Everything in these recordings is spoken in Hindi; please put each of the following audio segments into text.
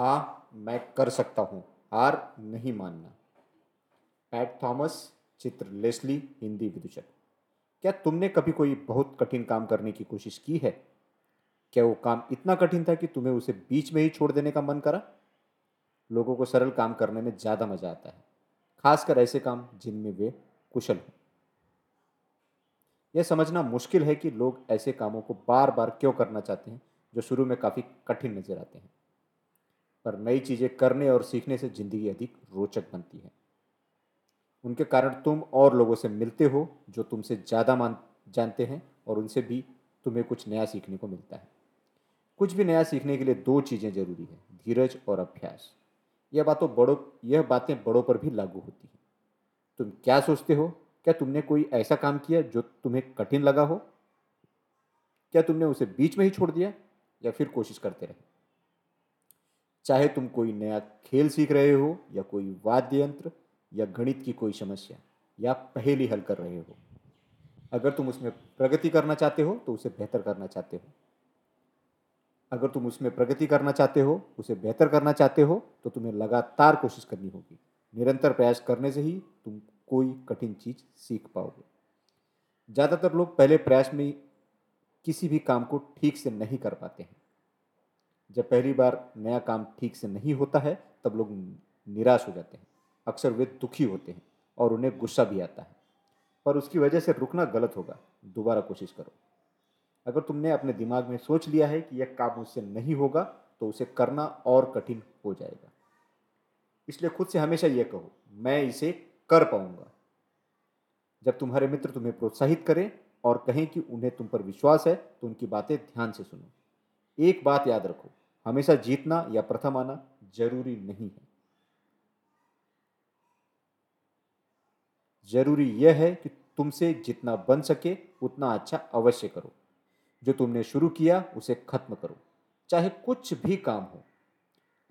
हाँ मैं कर सकता हूँ। हार नहीं मानना। Pat Thomas, Chitra Leslie, Hindi विदूषक। क्या तुमने कभी कोई बहुत कठिन काम करने की कोशिश की है? क्या वो काम इतना कठिन था कि तुम्हें उसे बीच में ही छोड़ देने का मन करा? लोगों को सरल काम करने में ज़्यादा मज़ा आता है, खासकर ऐसे काम जिनमें वे कुशल हों। यह समझना मुश्किल है कि लोग ऐसे कामों को बार बार क्यों करना चाहते हैं, जो शुरू में काफ़ी कठिन नज़र आते हैं। पर नई चीज़ें करने और सीखने से ज़िंदगी अधिक रोचक बनती है। उनके कारण तुम और लोगों से मिलते हो, जो तुमसे ज़्यादा मान, जानते हैं और उनसे भी तुम्हें कुछ नया सीखने को मिलता है। कुछ भी नया सीखने के लिए दो चीज़ें ज़रूरी है, धीरज और अभ्यास। यह बातों बड़ों, यह बातें बड़ों पर भी लागू होती हैं। तुम क्या सोचते हो? क्या तुमने कोई ऐसा काम किया जो तुम्हें कठिन लगा हो? क्या तुमने उसे बीच में ही छोड़ दिया या फिर कोशिश करते रहे? चाहे तुम कोई नया खेल सीख रहे हो या कोई वाद्य यंत्र या गणित की कोई समस्या या पहेली हल कर रहे हो। अगर तुम उसमें प्रगति करना चाहते हो तो उसे बेहतर करना चाहते हो। अगर तुम उसमें प्रगति करना चाहते हो, उसे बेहतर करना चाहते हो तो तुम्हें लगातार कोशिश करनी होगी। निरंतर प्रयास करने से ही तुम कोई कठिन चीज़ सीख पाओगे। ज़्यादातर लोग पहले प्रयास में किसी भी काम को ठीक से नहीं कर पाते हैं। जब पहली बार नया काम ठीक से नहीं होता है, तब लोग निराश हो जाते हैं। अक्सर वे दुखी होते हैं और उन्हें गुस्सा भी आता है। पर उसकी वजह से रुकना गलत होगा। दोबारा कोशिश करो। अगर तुमने अपने दिमाग में सोच लिया है कि यह काम मुझसे नहीं होगा तो उसे करना और कठिन हो जाएगा। इसलिए खुद से हमेशा यह कहो, मैं इसे कर पाऊँगा। जब तुम्हारे मित्र तुम्हें प्रोत्साहित करें और कहें कि उन्हें तुम पर विश्वास है तो उनकी बातें ध्यान से सुनो। एक बात याद रखो हमेशा जीतना या प्रथम आना ज़रूरी नहीं है। ज़रूरी यह है कि तुमसे जितना बन सके उतना अच्छा अवश्य करो। जो तुमने शुरू किया, उसे खत्म करो। चाहे कुछ भी काम हो।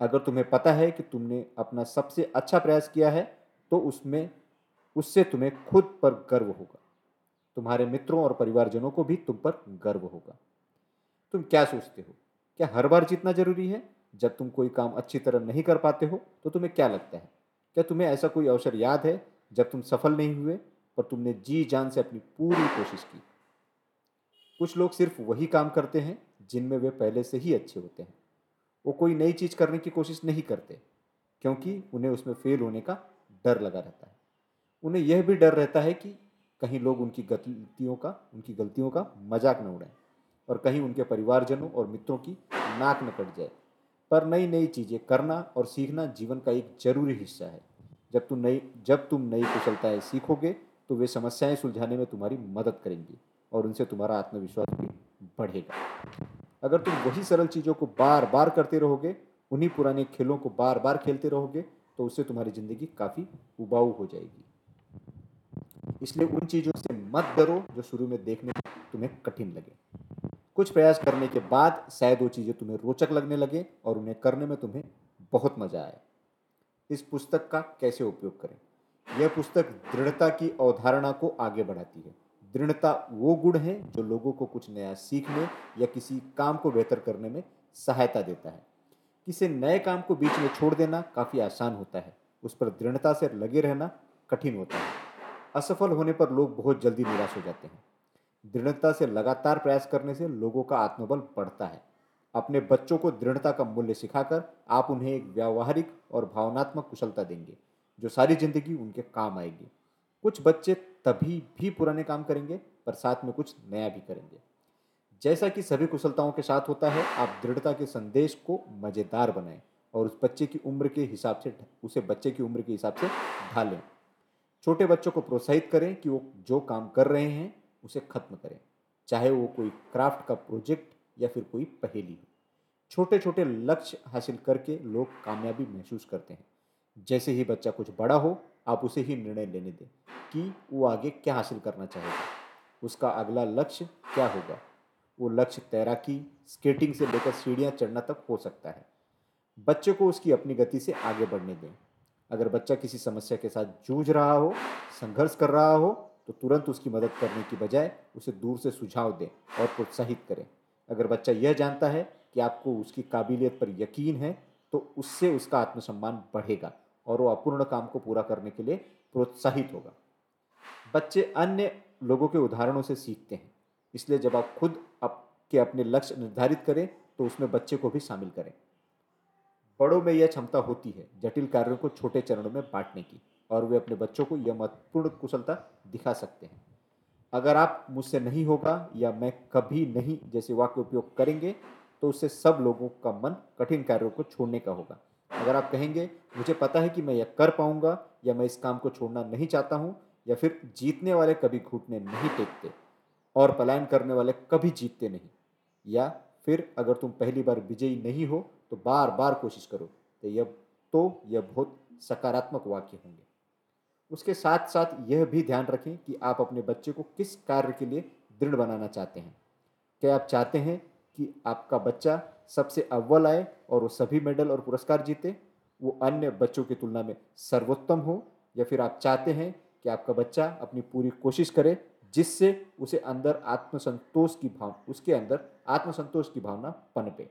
अगर तुम्हें पता है कि तुमने अपना सबसे अच्छा प्रयास किया है तो उसमें, उससे तुम्हें खुद पर गर्व होगा। तुम्हारे मित्रों और परिवारजनों को भी तुम पर गर्व होगा। तुम क्या सोचते हो? क्या हर बार जीतना ज़रूरी है? जब तुम कोई काम अच्छी तरह नहीं कर पाते हो तो तुम्हें क्या लगता है? क्या तुम्हें ऐसा कोई अवसर याद है, जब तुम सफल नहीं हुए, पर तुमने जी जान से अपनी पूरी कोशिश की? कुछ लोग सिर्फ़ वही काम करते हैं, जिनमें वे पहले से ही अच्छे होते हैं। वो कोई नई चीज़ करने की कोशिश नहीं करते, क्योंकि उन्हें उसमें फेल होने का डर लगा रहता है। उन्हें यह भी डर रहता है कि कहीं लोग उनकी गलतियों का, उनकी गलतियों का मज़ाक न उड़ाएँ। और कहीं उनके परिवारजनों और मित्रों की नाक न कट जाए। पर नई नई चीज़ें करना और सीखना जीवन का एक ज़रूरी हिस्सा है। जब तुम नई, जब तुम नई कुशलताएँ सीखोगे तो वे समस्याएँ सुलझाने में तुम्हारी मदद करेंगी और उनसे तुम्हारा आत्मविश्वास भी बढ़ेगा। अगर तुम वही सरल चीज़ों को बार बार करते रहोगे, उन्हीं पुराने खेलों को बार बार खेलते रहोगे तो उससे तुम्हारी ज़िंदगी काफ़ी उबाऊ हो जाएगी। इसलिए उन चीज़ों से मत डरो जो शुरू में देखने तुम्हें कठिन लगे। कुछ प्रयास करने के बाद शायद वो चीज़ें तुम्हें रोचक लगने लगे और उन्हें करने में तुम्हें बहुत मज़ा आए। इस पुस्तक का कैसे उपयोग करें? यह पुस्तक दृढ़ता की अवधारणा को आगे बढ़ाती है। दृढ़ता वो गुण है जो लोगों को कुछ नया सीखने या किसी काम को बेहतर करने में सहायता देता है। किसी नए काम को बीच में छोड़ देना काफ़ी आसान होता है। उस पर दृढ़ता से लगे रहना कठिन होता है। असफल होने पर लोग बहुत जल्दी निराश हो जाते हैं। दृढ़ता से लगातार प्रयास करने से लोगों का आत्मबल बढ़ता है। अपने बच्चों को दृढ़ता का मूल्य सिखाकर आप उन्हें एक व्यावहारिक और भावनात्मक कुशलता देंगे, जो सारी ज़िंदगी उनके काम आएगी। कुछ बच्चे तभी भी पुराने काम करेंगे, पर साथ में कुछ नया भी करेंगे। जैसा कि सभी कुशलताओं के साथ होता है, आप दृढ़ता के संदेश को मज़ेदार बनाएँ और उस बच्चे की उम्र के हिसाब से उसे बच्चे की उम्र के हिसाब से ढालें। छोटे बच्चों को प्रोत्साहित करें कि वो जो काम कर रहे हैं उसे खत्म करें, चाहे वो कोई क्राफ्ट का प्रोजेक्ट या फिर कोई पहेली हो। छोटे छोटे लक्ष्य हासिल करके लोग कामयाबी महसूस करते हैं। जैसे ही बच्चा कुछ बड़ा हो, आप उसे ही निर्णय लेने दें कि वो आगे क्या हासिल करना चाहेगा। उसका अगला लक्ष्य क्या होगा? वो लक्ष्य तैराकी, स्केटिंग से लेकर सीढ़ियाँ चढ़ना तक हो सकता है। बच्चे को उसकी अपनी गति से आगे बढ़ने दें। अगर बच्चा किसी समस्या के साथ जूझ रहा हो, संघर्ष कर रहा हो तो तुरंत उसकी मदद करने की बजाय उसे दूर से सुझाव दें और प्रोत्साहित करें। अगर बच्चा यह जानता है कि आपको उसकी काबिलियत पर यकीन है तो उससे उसका आत्मसम्मान बढ़ेगा और वो अपूर्ण काम को पूरा करने के लिए प्रोत्साहित होगा। बच्चे अन्य लोगों के उदाहरणों से सीखते हैं, इसलिए जब आप खुद आपके अपने लक्ष्य निर्धारित करें तो उसमें बच्चे को भी शामिल करें। बड़ों में यह क्षमता होती है जटिल कार्यों को छोटे चरणों में बांटने की। और वे अपने बच्चों को यह महत्वपूर्ण कुशलता दिखा सकते हैं। अगर आप मुझसे नहीं होगा या मैं कभी नहीं जैसे वाक्य उपयोग करेंगे तो उससे सब लोगों का मन कठिन कार्यों को छोड़ने का होगा। अगर आप कहेंगे, मुझे पता है कि मैं यह कर पाऊँगा या मैं इस काम को छोड़ना नहीं चाहता हूँ या फिर जीतने वाले कभी घुटने नहीं टेकते और पलायन करने वाले कभी जीतते नहीं। या फिर, अगर तुम पहली बार विजयी नहीं हो तो बार बार कोशिश करो। तो यह तो यह बहुत सकारात्मक वाक्य होंगे। उसके साथ साथ यह भी ध्यान रखें कि आप अपने बच्चे को किस कार्य के लिए दृढ़ बनाना चाहते हैं। क्या आप चाहते हैं कि आपका बच्चा सबसे अव्वल आए और वो सभी मेडल और पुरस्कार जीते? वो अन्य बच्चों की तुलना में सर्वोत्तम हो? या फिर आप चाहते हैं कि आपका बच्चा अपनी पूरी कोशिश करे जिससे उसे अंदर आत्मसंतोष की भाव, उसके अंदर आत्मसंतोष की भावना पनपे?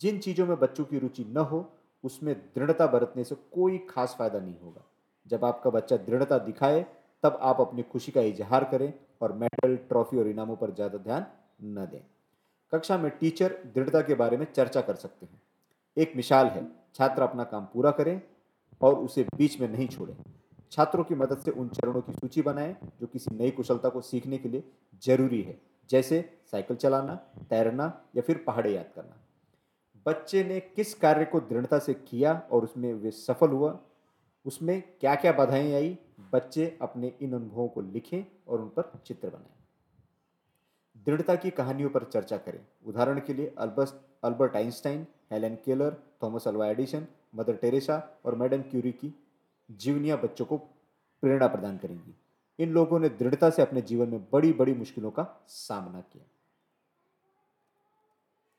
जिन चीज़ों में बच्चों की रुचि न हो, उसमें दृढ़ता बरतने से कोई खास फ़ायदा नहीं होगा। जब आपका बच्चा दृढ़ता दिखाए, तब आप अपनी खुशी का इजहार करें और मेडल, ट्रॉफी और इनामों पर ज़्यादा ध्यान न दें। कक्षा में टीचर दृढ़ता के बारे में चर्चा कर सकते हैं। एक मिसाल है, छात्र अपना काम पूरा करें और उसे बीच में नहीं छोड़ें। छात्रों की मदद से उन चरणों की सूची बनाएँ जो किसी नई कुशलता को सीखने के लिए ज़रूरी है, जैसे साइकिल चलाना, तैरना या फिर पहाड़े याद करना। बच्चे ने किस कार्य को दृढ़ता से किया और उसमें वे सफल हुआ? उसमें क्या क्या बाधाएँ आई? बच्चे अपने इन अनुभवों को लिखें और उन पर चित्र बनाएँ। दृढ़ता की कहानियों पर चर्चा करें। उदाहरण के लिए Albert Albert Einstein, Helen Keller, Thomas Alva Edison Mother Teresa और मैडम क्यूरी की जीवनियाँ बच्चों को प्रेरणा प्रदान करेंगी। इन लोगों ने दृढ़ता से अपने जीवन में बड़ी बड़ी मुश्किलों का सामना किया।